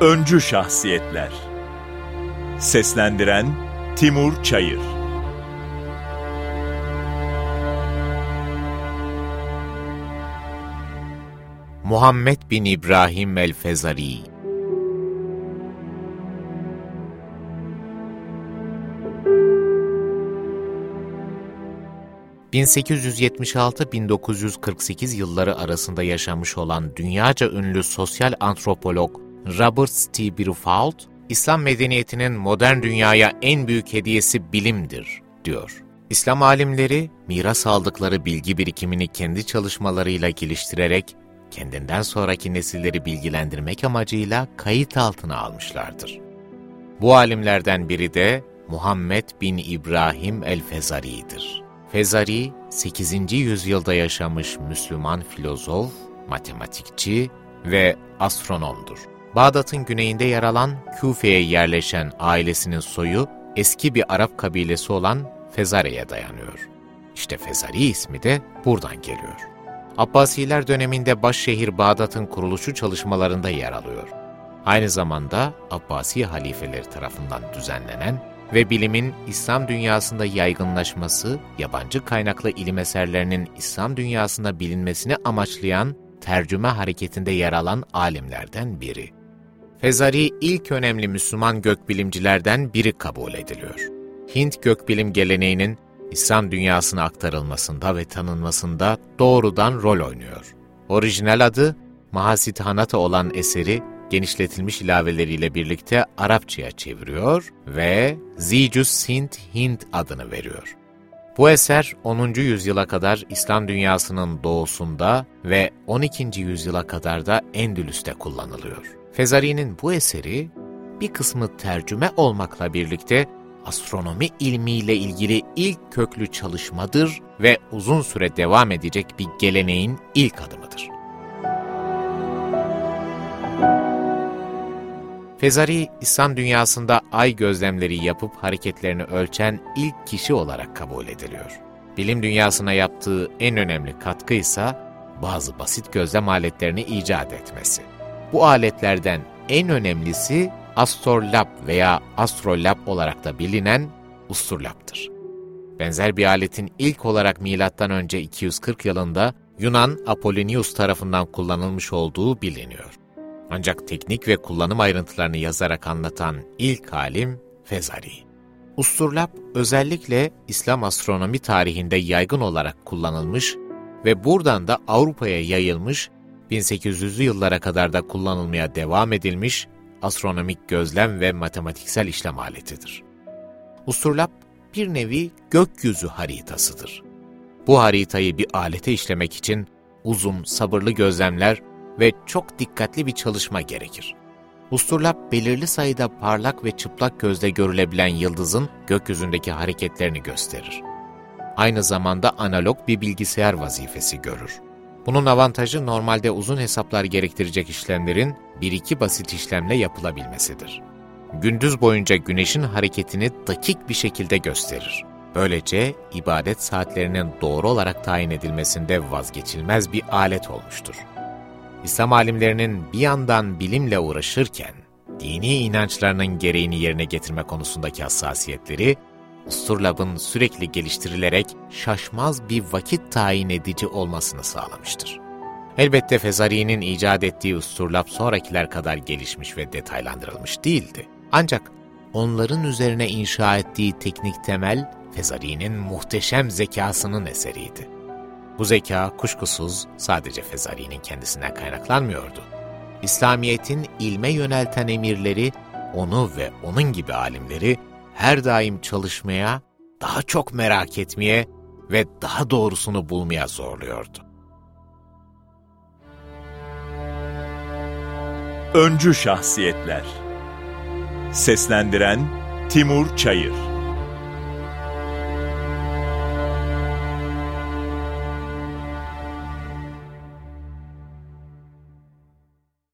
Öncü Şahsiyetler. Seslendiren Timur Çayır. Muhammed bin İbrahim el-Fezari. 1876-1948 yılları arasında yaşamış olan dünyaca ünlü sosyal antropolog Robert T. Birufault, İslam medeniyetinin modern dünyaya en büyük hediyesi bilimdir, diyor. İslam alimleri, miras aldıkları bilgi birikimini kendi çalışmalarıyla geliştirerek, kendinden sonraki nesilleri bilgilendirmek amacıyla kayıt altına almışlardır. Bu alimlerden biri de Muhammed bin İbrahim el-Fezari'dir. Fezari, 8. yüzyılda yaşamış Müslüman filozof, matematikçi ve astronomdur. Bağdat'ın güneyinde yer alan Küfe'ye yerleşen ailesinin soyu eski bir Arap kabilesi olan Fezare'ye dayanıyor. İşte Fezari ismi de buradan geliyor. Abbasiler döneminde başşehir Bağdat'ın kuruluşu çalışmalarında yer alıyor. Aynı zamanda Abbasi halifeleri tarafından düzenlenen ve bilimin İslam dünyasında yaygınlaşması, yabancı kaynaklı ilim eserlerinin İslam dünyasında bilinmesini amaçlayan tercüme hareketinde yer alan alimlerden biri. Fezari ilk önemli Müslüman gökbilimcilerden biri kabul ediliyor. Hint gökbilim geleneğinin İslam dünyasına aktarılmasında ve tanınmasında doğrudan rol oynuyor. Orijinal adı Mahasit Hanata olan eseri genişletilmiş ilaveleriyle birlikte Arapçaya çeviriyor ve Zijus Sint Hind adını veriyor. Bu eser 10. yüzyıla kadar İslam dünyasının doğusunda ve 12. yüzyıla kadar da Endülüs'te kullanılıyor. Fezari'nin bu eseri bir kısmı tercüme olmakla birlikte astronomi ilmiyle ilgili ilk köklü çalışmadır ve uzun süre devam edecek bir geleneğin ilk adımıdır. Fezari, İslam dünyasında ay gözlemleri yapıp hareketlerini ölçen ilk kişi olarak kabul ediliyor. Bilim dünyasına yaptığı en önemli katkı ise bazı basit gözlem aletlerini icat etmesi. Bu aletlerden en önemlisi astrolab veya astrolab olarak da bilinen usturlaptır. Benzer bir aletin ilk olarak M.Ö. 240 yılında Yunan Apollonius tarafından kullanılmış olduğu biliniyor. Ancak teknik ve kullanım ayrıntılarını yazarak anlatan ilk alim Fezari. Usturlap özellikle İslam astronomi tarihinde yaygın olarak kullanılmış ve buradan da Avrupa'ya yayılmış, 1800'lü yıllara kadar da kullanılmaya devam edilmiş astronomik gözlem ve matematiksel işlem aletidir. Usturlap bir nevi gökyüzü haritasıdır. Bu haritayı bir alete işlemek için uzun, sabırlı gözlemler ve çok dikkatli bir çalışma gerekir. Usturlap belirli sayıda parlak ve çıplak gözle görülebilen yıldızın gökyüzündeki hareketlerini gösterir. Aynı zamanda analog bir bilgisayar vazifesi görür. Bunun avantajı normalde uzun hesaplar gerektirecek işlemlerin bir iki basit işlemle yapılabilmesidir. Gündüz boyunca güneşin hareketini dakik bir şekilde gösterir. Böylece ibadet saatlerinin doğru olarak tayin edilmesinde vazgeçilmez bir alet olmuştur. İslam alimlerinin bir yandan bilimle uğraşırken, dini inançlarının gereğini yerine getirme konusundaki hassasiyetleri, Usturlab'ın sürekli geliştirilerek şaşmaz bir vakit tayin edici olmasını sağlamıştır. Elbette Fezari'nin icat ettiği Usturlab sonrakiler kadar gelişmiş ve detaylandırılmış değildi. Ancak onların üzerine inşa ettiği teknik temel, Fezari'nin muhteşem zekasının eseriydi. Bu zeka kuşkusuz sadece Fezari'nin kendisinden kaynaklanmıyordu. İslamiyet'in ilme yönelten emirleri, onu ve onun gibi alimleri her daim çalışmaya, daha çok merak etmeye ve daha doğrusunu bulmaya zorluyordu. Öncü Şahsiyetler Seslendiren Timur Çayır